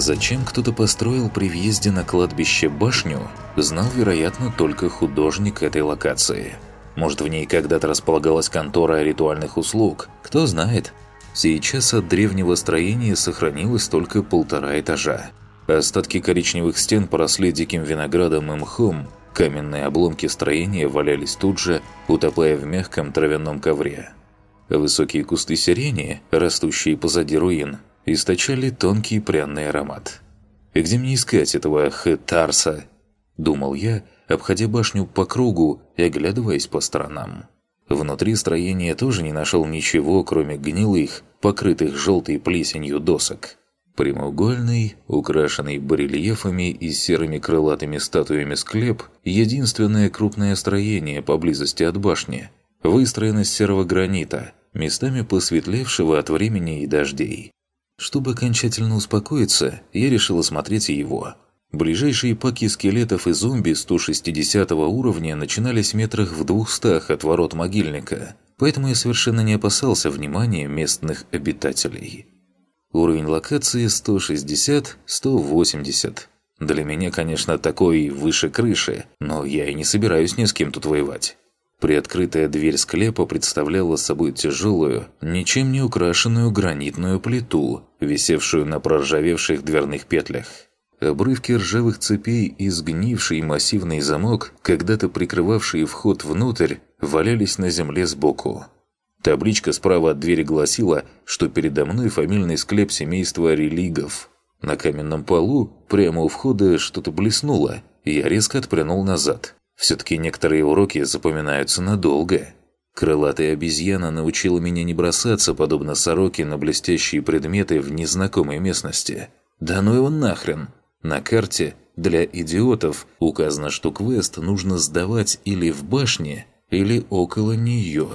Зачем кто-то построил при въезде на кладбище башню, знал, вероятно, только художник этой локации. Может, в ней когда-то располагалась контора ритуальных услуг, кто знает. Сейчас от древнего строения сохранилось только полтора этажа. Остатки коричневых стен поросли диким виноградом и мхом, каменные обломки строения валялись тут же, утопая в мягком травяном ковре. Высокие кусты сирени, растущие позади руин, источали тонкий пряный аромат. «И где мне искать этого хэтарса?» – думал я, обходя башню по кругу и оглядываясь по сторонам. Внутри строения тоже не нашел ничего, кроме гнилых, покрытых желтой плесенью досок. Прямоугольный, украшенный барельефами и серыми крылатыми статуями склеп – единственное крупное строение поблизости от башни, выстроено из серого гранита, местами посветлевшего от времени и дождей. Чтобы окончательно успокоиться, я решил осмотреть его. Ближайшие паки скелетов и зомби 160 уровня начинались метрах в двухстах от ворот могильника, поэтому я совершенно не опасался внимания местных обитателей. Уровень локации 160-180. Для меня, конечно, такой выше крыши, но я и не собираюсь ни с кем тут воевать. Приоткрытая дверь склепа представляла собой тяжелую, ничем не украшенную гранитную плиту, висевшую на проржавевших дверных петлях. Обрывки ржавых цепей и сгнивший массивный замок, когда-то прикрывавший вход внутрь, валялись на земле сбоку. Табличка справа от двери гласила, что передо мной фамильный склеп семейства религов. На каменном полу, прямо у входа, что-то блеснуло, и я резко отпрянул назад. Все-таки некоторые уроки запоминаются надолго. Крылатая обезьяна научила меня не бросаться, подобно сороке, на блестящие предметы в незнакомой местности. Да ну его нахрен! На карте для идиотов указано, что квест нужно сдавать или в башне, или около нее.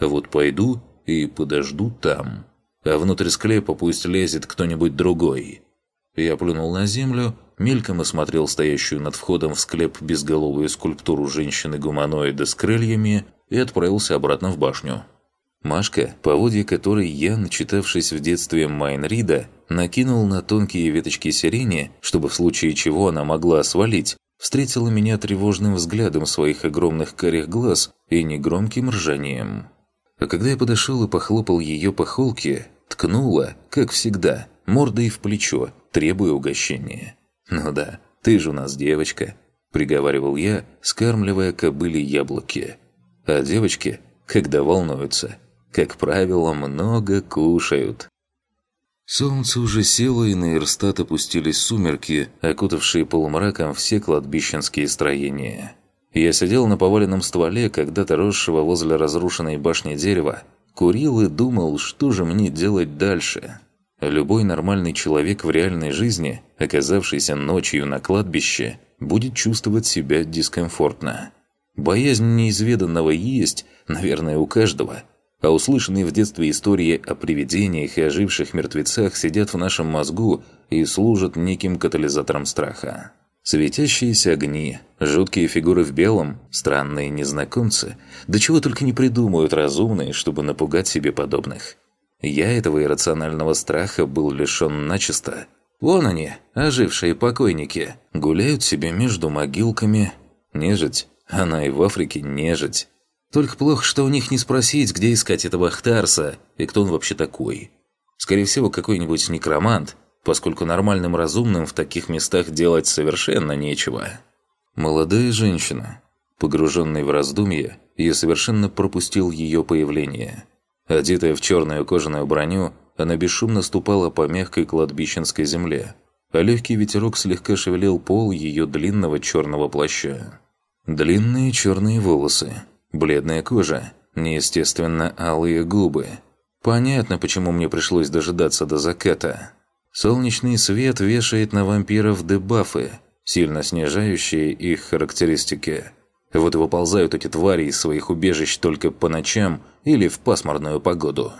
Вот пойду и подожду там. А внутрь склепа пусть лезет кто-нибудь другой. Я плюнул на землю, мельком осмотрел стоящую над входом в склеп безголовую скульптуру женщины-гуманоида с крыльями и отправился обратно в башню. Машка, поводья которой я, начитавшись в детстве Майнрида, накинул на тонкие веточки сирени, чтобы в случае чего она могла свалить, встретила меня тревожным взглядом своих огромных карих глаз и негромким ржанием. А когда я подошел и похлопал ее по холке, ткнула, как всегда, мордой в плечо, требуя угощения. «Ну да, ты же у нас девочка», – приговаривал я, скармливая кобыле яблоки. А девочки, когда волнуются, как правило, много кушают. Солнце уже село, и на Ирстат опустились сумерки, окутавшие полумраком все кладбищенские строения. Я сидел на поваленном стволе, когда-то росшего возле разрушенной башни дерева, курил и думал, что же мне делать дальше. Любой нормальный человек в реальной жизни, оказавшийся ночью на кладбище, будет чувствовать себя дискомфортно. Боязнь неизведанного есть, наверное, у каждого. А услышанные в детстве истории о привидениях и оживших мертвецах сидят в нашем мозгу и служат неким катализатором страха. Светящиеся огни, жуткие фигуры в белом, странные незнакомцы, да чего только не придумают разумные, чтобы напугать себе подобных. Я этого иррационального страха был лишен начисто. Вон они, ожившие покойники, гуляют себе между могилками. Нежить, она и в Африке нежить. Только плохо, что у них не спросить, где искать этого Ахтарса и кто он вообще такой. Скорее всего, какой-нибудь некромант, поскольку нормальным разумным в таких местах делать совершенно нечего. Молодая женщина. Погруженный в раздумье, я совершенно пропустил ее появление – Одетая в черную кожаную броню, она бесшумно ступала по мягкой кладбищенской земле, а легкий ветерок слегка шевелил пол ее длинного черного плаща. Длинные черные волосы, бледная кожа, неестественно алые губы. Понятно, почему мне пришлось дожидаться до заката. Солнечный свет вешает на вампиров дебафы, сильно снижающие их характеристики. Вот и выползают эти твари из своих убежищ только по ночам – или в пасмурную погоду.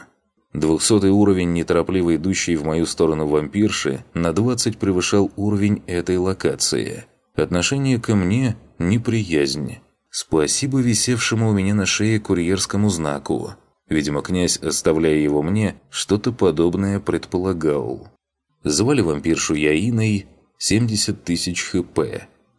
Двухсотый уровень, неторопливо идущий в мою сторону вампирши, на 20 превышал уровень этой локации. Отношение ко мне – неприязнь. Спасибо висевшему у меня на шее курьерскому знаку. Видимо, князь, оставляя его мне, что-то подобное предполагал. Звали вампиршу Яиной 70 тысяч хп,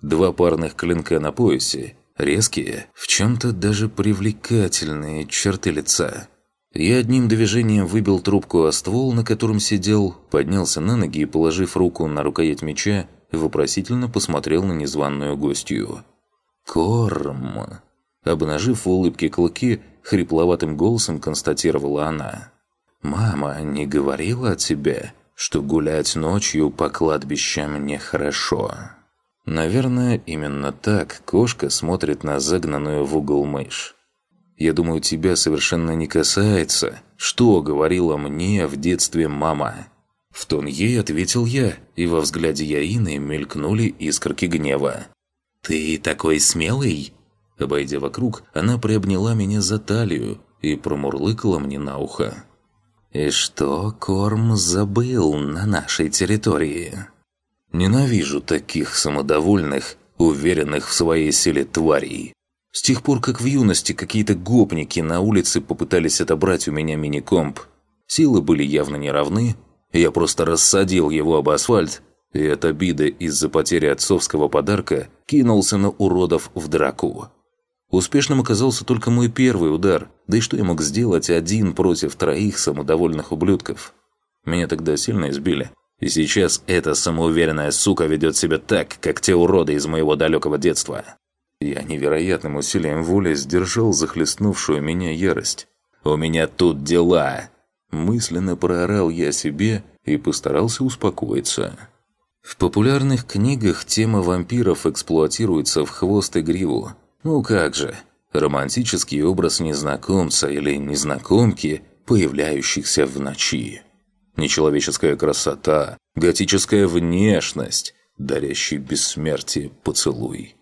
два парных клинка на поясе, резкие, в чем-то даже привлекательные черты лица. Я одним движением выбил трубку о ствол, на котором сидел, поднялся на ноги и, положив руку на рукоять меча, вопросительно посмотрел на незваную гостью. «Корм!» Обнажив в улыбке клыки, хрипловатым голосом констатировала она. «Мама не говорила о тебе, что гулять ночью по кладбищам нехорошо?» Наверное, именно так кошка смотрит на загнанную в угол мышь. Я думаю, тебя совершенно не касается, что говорила мне в детстве мама. В тон ей ответил я, и во взгляде Яины мелькнули искорки гнева. «Ты такой смелый?» Обойдя вокруг, она приобняла меня за талию и промурлыкала мне на ухо. «И что Корм забыл на нашей территории?» «Ненавижу таких самодовольных, уверенных в своей силе тварей. С тех пор, как в юности какие-то гопники на улице попытались отобрать у меня мини-комп, силы были явно неравны, я просто рассадил его об асфальт, и от обиды из-за потери отцовского подарка кинулся на уродов в драку. Успешным оказался только мой первый удар, да и что я мог сделать один против троих самодовольных ублюдков? Меня тогда сильно избили. И сейчас эта самоуверенная сука ведет себя так, как те уроды из моего далекого детства. Я невероятным усилием воли сдержал захлестнувшую меня ярость. «У меня тут дела!» Мысленно проорал я себе и постарался успокоиться. В популярных книгах тема вампиров эксплуатируется в хвост и гриву. Ну как же, романтический образ незнакомца или незнакомки, появляющихся в ночи. Нечеловеческая красота, готическая внешность, дарящий бессмертие поцелуй.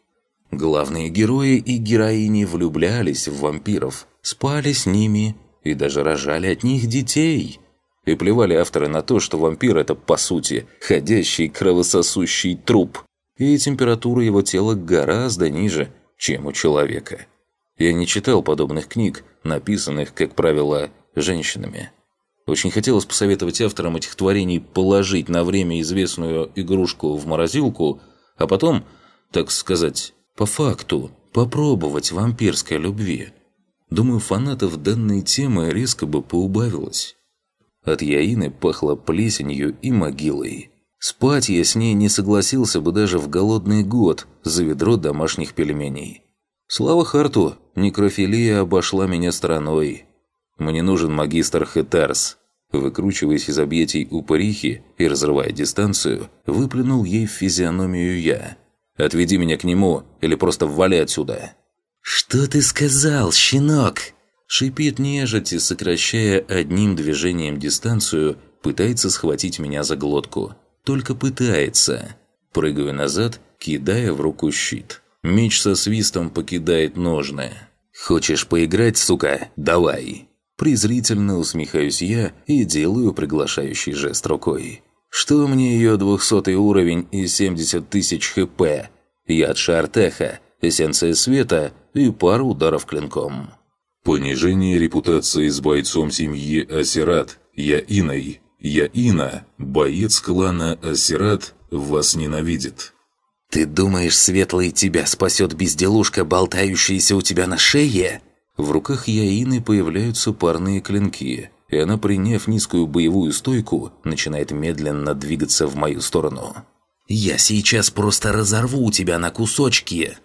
Главные герои и героини влюблялись в вампиров, спали с ними и даже рожали от них детей. И плевали авторы на то, что вампир – это, по сути, ходящий кровососущий труп, и температура его тела гораздо ниже, чем у человека. Я не читал подобных книг, написанных, как правило, женщинами. Очень хотелось посоветовать авторам этих творений положить на время известную игрушку в морозилку, а потом, так сказать, по факту, попробовать вампирской любви – Думаю, фанатов данной темы резко бы поубавилось. От Яины пахло плесенью и могилой. Спать я с ней не согласился бы даже в голодный год за ведро домашних пельменей. Слава Харту, некрофилия обошла меня стороной. Мне нужен магистр Хетарс. Выкручиваясь из объятий упырихи и разрывая дистанцию, выплюнул ей в физиономию я. «Отведи меня к нему, или просто вали отсюда!» «Что ты сказал, щенок?» Шипит нежить и, сокращая одним движением дистанцию, пытается схватить меня за глотку. Только пытается. Прыгаю назад, кидая в руку щит. Меч со свистом покидает ножны. «Хочешь поиграть, сука? Давай!» Презрительно усмехаюсь я и делаю приглашающий жест рукой. «Что мне ее двухсотый уровень и 70 тысяч хп? Яд Шартеха, эссенция света и пару ударов клинком. Понижение репутации с бойцом семьи Асират. Я Иной. Я Ина, боец клана Асират, вас ненавидит. «Ты думаешь, светлый тебя спасет безделушка, болтающаяся у тебя на шее?» В руках Яины появляются парные клинки, и она, приняв низкую боевую стойку, начинает медленно двигаться в мою сторону. «Я сейчас просто разорву тебя на кусочки!»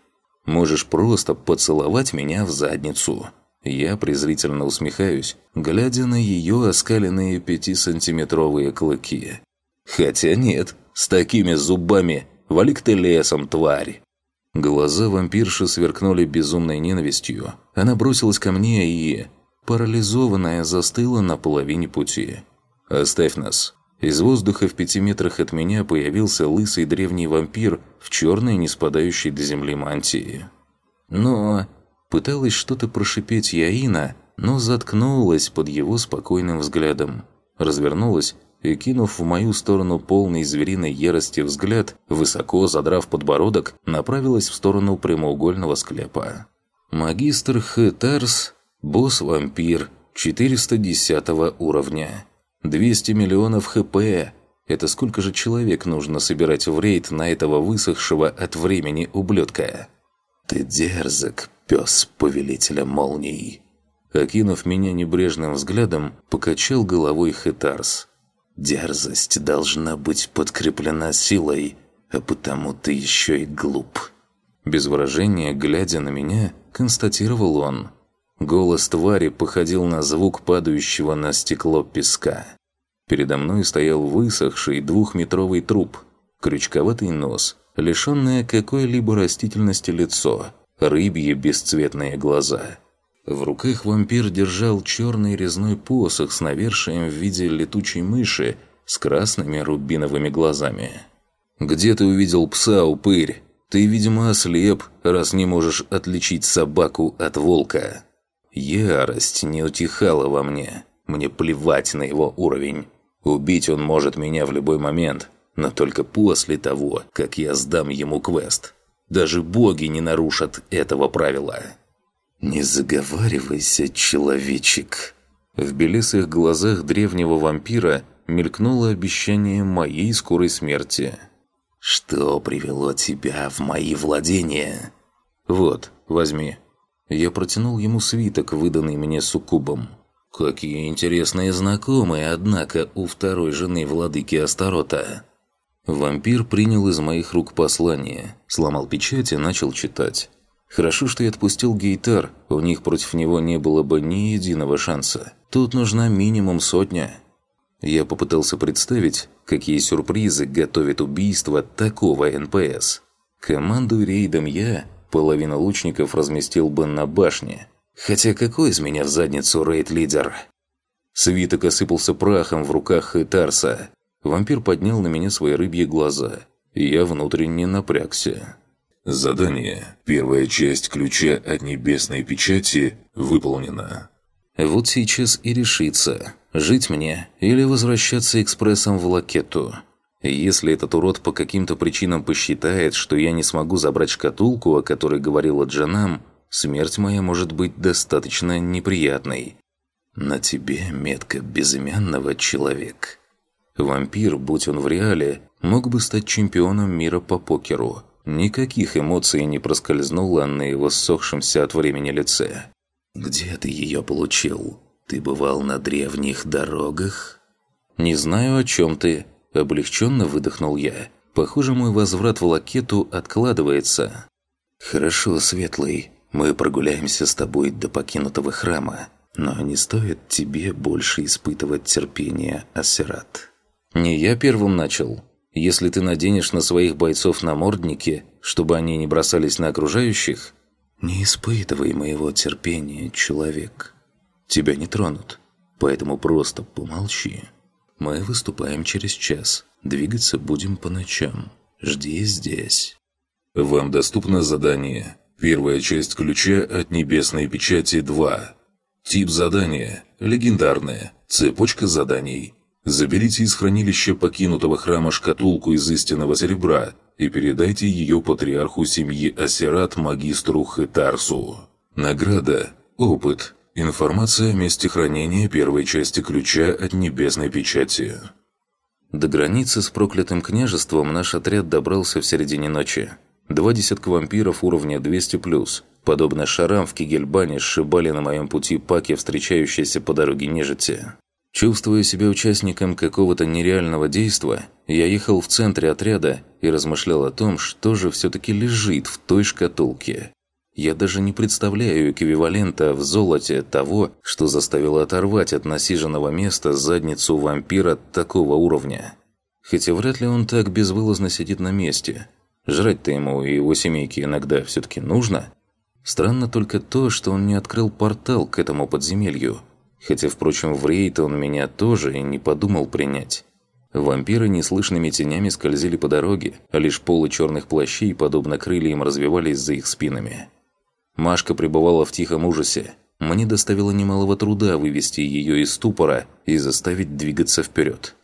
Можешь просто поцеловать меня в задницу». Я презрительно усмехаюсь, глядя на ее оскаленные пятисантиметровые клыки. «Хотя нет, с такими зубами вали ты лесом, тварь!» Глаза вампирши сверкнули безумной ненавистью. Она бросилась ко мне и, парализованная, застыла на половине пути. «Оставь нас. Из воздуха в пяти метрах от меня появился лысый древний вампир в черной, не спадающей до земли мантии. Но пыталась что-то прошипеть Яина, но заткнулась под его спокойным взглядом. Развернулась и, кинув в мою сторону полный звериной ярости взгляд, высоко задрав подбородок, направилась в сторону прямоугольного склепа. Магистр Хэтарс, босс-вампир, 410 уровня. 200 миллионов хп. Это сколько же человек нужно собирать в рейд на этого высохшего от времени ублюдка? «Ты дерзок, пес повелителя молний!» Окинув меня небрежным взглядом, покачал головой Хетарс. «Дерзость должна быть подкреплена силой, а потому ты еще и глуп». Без выражения, глядя на меня, констатировал он. Голос твари походил на звук падающего на стекло песка. Передо мной стоял высохший двухметровый труп, крючковатый нос, лишенное какой-либо растительности лицо, рыбьи бесцветные глаза. В руках вампир держал черный резной посох с навершием в виде летучей мыши с красными рубиновыми глазами. «Где ты увидел пса, упырь? Ты, видимо, ослеп, раз не можешь отличить собаку от волка». Ярость не утихала во мне. Мне плевать на его уровень. Убить он может меня в любой момент, но только после того, как я сдам ему квест. Даже боги не нарушат этого правила. «Не заговаривайся, человечек!» В белесых глазах древнего вампира мелькнуло обещание моей скорой смерти. «Что привело тебя в мои владения?» «Вот, возьми». Я протянул ему свиток, выданный мне суккубом. Какие интересные знакомые, однако, у второй жены владыки Астарота. Вампир принял из моих рук послание, сломал печать и начал читать. Хорошо, что я отпустил гейтар, у них против него не было бы ни единого шанса. Тут нужна минимум сотня. Я попытался представить, какие сюрпризы готовит убийство такого НПС. Командуй рейдом я, половину лучников разместил бы на башне. Хотя какой из меня в задницу рейд-лидер? Свиток осыпался прахом в руках Хэтарса. Вампир поднял на меня свои рыбьи глаза. Я внутренне напрягся. Задание. Первая часть ключа от небесной печати выполнена. Вот сейчас и решится, жить мне или возвращаться экспрессом в Лакету. Если этот урод по каким-то причинам посчитает, что я не смогу забрать шкатулку, о которой говорила Джанам, смерть моя может быть достаточно неприятной. На тебе метка безымянного человек. Вампир, будь он в реале, мог бы стать чемпионом мира по покеру – Никаких эмоций не проскользнуло на его ссохшемся от времени лице. «Где ты ее получил? Ты бывал на древних дорогах?» «Не знаю, о чем ты», – облегченно выдохнул я. «Похоже, мой возврат в лакету откладывается». «Хорошо, Светлый, мы прогуляемся с тобой до покинутого храма, но не стоит тебе больше испытывать терпение, Ассерат». «Не я первым начал», если ты наденешь на своих бойцов намордники, чтобы они не бросались на окружающих, не испытывай моего терпения, человек. Тебя не тронут, поэтому просто помолчи. Мы выступаем через час. Двигаться будем по ночам. Жди здесь. Вам доступно задание. Первая часть ключа от небесной печати 2. Тип задания. Легендарная. Цепочка заданий. Заберите из хранилища покинутого храма шкатулку из истинного серебра и передайте ее патриарху семьи Асерат магистру Хетарсу. Награда – опыт, информация о месте хранения первой части ключа от небесной печати. До границы с проклятым княжеством наш отряд добрался в середине ночи. Два десятка вампиров уровня 200+, подобно шарам в Кигельбане, сшибали на моем пути паки, встречающиеся по дороге нежити. Чувствуя себя участником какого-то нереального действа, я ехал в центре отряда и размышлял о том, что же все-таки лежит в той шкатулке. Я даже не представляю эквивалента в золоте того, что заставило оторвать от насиженного места задницу вампира такого уровня. Хотя вряд ли он так безвылазно сидит на месте. Жрать-то ему и его семейке иногда все-таки нужно. Странно только то, что он не открыл портал к этому подземелью – Хотя, впрочем, в рейд он меня тоже и не подумал принять. Вампиры неслышными тенями скользили по дороге, а лишь полы черных плащей, подобно крыльям, развивались за их спинами. Машка пребывала в тихом ужасе. Мне доставило немалого труда вывести ее из ступора и заставить двигаться вперед.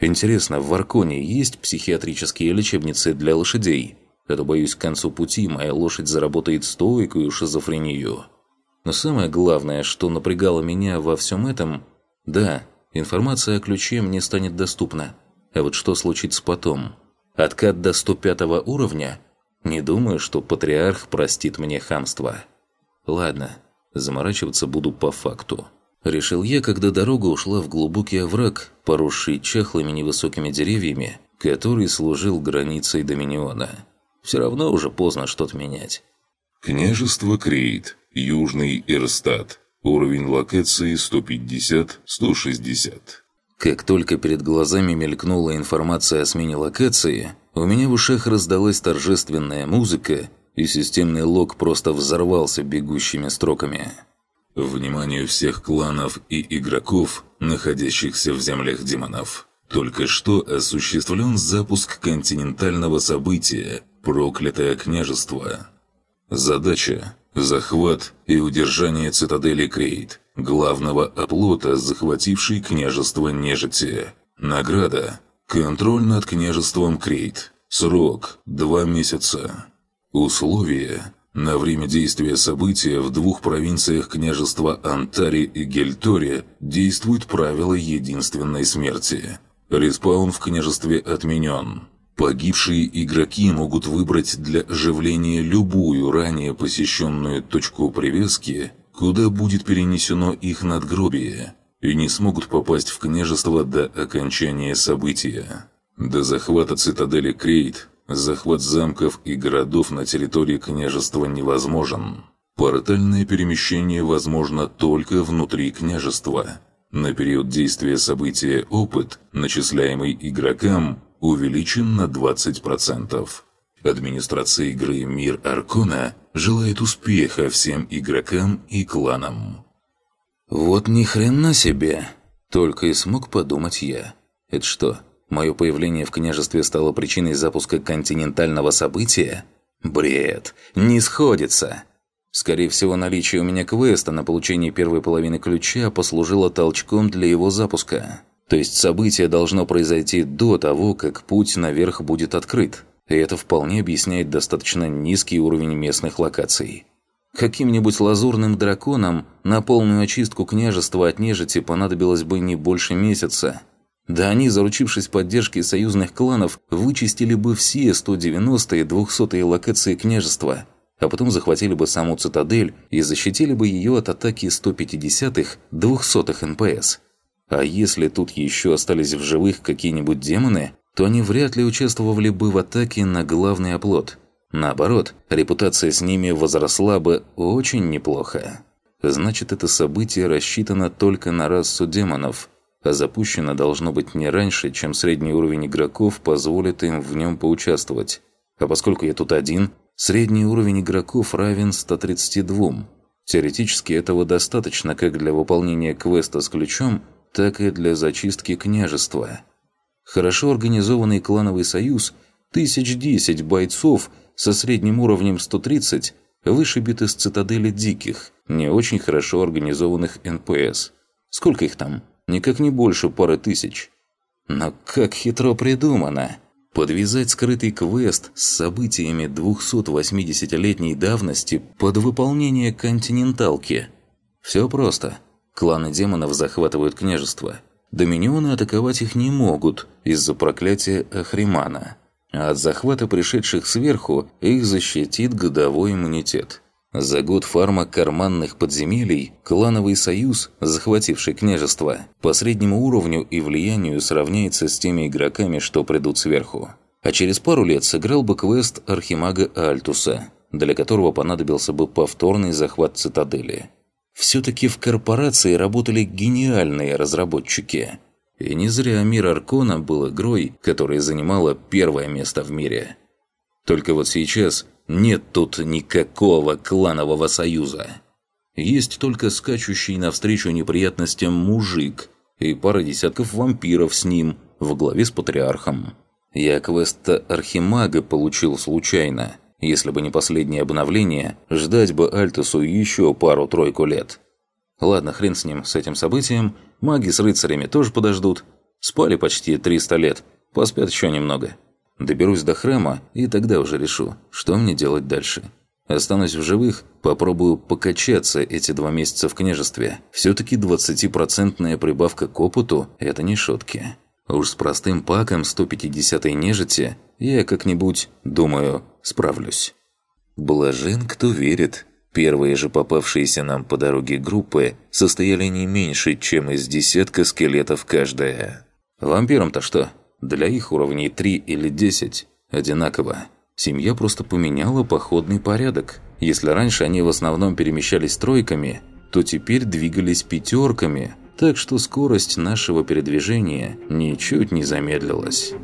Интересно, в Варконе есть психиатрические лечебницы для лошадей? А боюсь, к концу пути моя лошадь заработает стойкую шизофрению. Но самое главное, что напрягало меня во всем этом, да, информация о ключе мне станет доступна. А вот что случится потом? Откат до 105 уровня? Не думаю, что патриарх простит мне хамство. Ладно, заморачиваться буду по факту. Решил я, когда дорога ушла в глубокий овраг, поросший чахлыми невысокими деревьями, который служил границей Доминиона. Все равно уже поздно что-то менять. Княжество Крейт, Южный Ирстат. Уровень локации 150-160. Как только перед глазами мелькнула информация о смене локации, у меня в ушах раздалась торжественная музыка, и системный лог просто взорвался бегущими строками. Вниманию всех кланов и игроков, находящихся в землях демонов. Только что осуществлен запуск континентального события «Проклятое княжество». Задача – захват и удержание цитадели Крейт, главного оплота, захватившей княжество Нежити. Награда – контроль над княжеством Крейт. Срок – два месяца. Условия – на время действия события в двух провинциях княжества Антари и Гельтори действуют правила единственной смерти. Респаун в княжестве отменен. Погибшие игроки могут выбрать для оживления любую ранее посещенную точку привязки, куда будет перенесено их надгробие, и не смогут попасть в княжество до окончания события. До захвата цитадели Крейт захват замков и городов на территории княжества невозможен. Портальное перемещение возможно только внутри княжества. На период действия события опыт, начисляемый игрокам, увеличен на 20%. Администрация игры «Мир Аркона» желает успеха всем игрокам и кланам. Вот ни хрена себе! Только и смог подумать я. Это что, мое появление в княжестве стало причиной запуска континентального события? Бред! Не сходится! Скорее всего, наличие у меня квеста на получение первой половины ключа послужило толчком для его запуска. То есть событие должно произойти до того, как путь наверх будет открыт. И это вполне объясняет достаточно низкий уровень местных локаций. Каким-нибудь лазурным драконам на полную очистку княжества от нежити понадобилось бы не больше месяца. Да они, заручившись поддержкой союзных кланов, вычистили бы все 190 и 200 локации княжества, а потом захватили бы саму цитадель и защитили бы ее от атаки 150-х, 200-х НПС. А если тут еще остались в живых какие-нибудь демоны, то они вряд ли участвовали бы в атаке на главный оплот. Наоборот, репутация с ними возросла бы очень неплохо. Значит, это событие рассчитано только на расу демонов, а запущено должно быть не раньше, чем средний уровень игроков позволит им в нем поучаствовать. А поскольку я тут один, средний уровень игроков равен 132. Теоретически этого достаточно как для выполнения квеста с ключом, так и для зачистки княжества. Хорошо организованный клановый союз, тысяч десять бойцов со средним уровнем 130 вышибет из цитадели диких, не очень хорошо организованных НПС. Сколько их там? Никак не больше пары тысяч. Но как хитро придумано! Подвязать скрытый квест с событиями 280-летней давности под выполнение континенталки. Все просто – Кланы демонов захватывают княжество. Доминионы атаковать их не могут из-за проклятия Ахримана. А от захвата пришедших сверху их защитит годовой иммунитет. За год фарма карманных подземелий клановый союз, захвативший княжество, по среднему уровню и влиянию сравняется с теми игроками, что придут сверху. А через пару лет сыграл бы квест Архимага Альтуса, для которого понадобился бы повторный захват цитадели. Все-таки в корпорации работали гениальные разработчики. И не зря мир Аркона был игрой, которая занимала первое место в мире. Только вот сейчас нет тут никакого кланового союза. Есть только скачущий навстречу неприятностям мужик и пара десятков вампиров с ним, во главе с патриархом. Я квеста Архимага получил случайно – если бы не последнее обновление, ждать бы Альтусу еще пару-тройку лет. Ладно, хрен с ним, с этим событием. Маги с рыцарями тоже подождут. Спали почти 300 лет, поспят еще немного. Доберусь до храма, и тогда уже решу, что мне делать дальше. Останусь в живых, попробую покачаться эти два месяца в княжестве. Все-таки 20% прибавка к опыту – это не шутки. Уж с простым паком 150-й нежити я как-нибудь, думаю, справлюсь. Блажен, кто верит. Первые же попавшиеся нам по дороге группы состояли не меньше, чем из десятка скелетов каждая. Вампирам-то что? Для их уровней 3 или 10 одинаково. Семья просто поменяла походный порядок. Если раньше они в основном перемещались тройками, то теперь двигались пятерками, так что скорость нашего передвижения ничуть не замедлилась.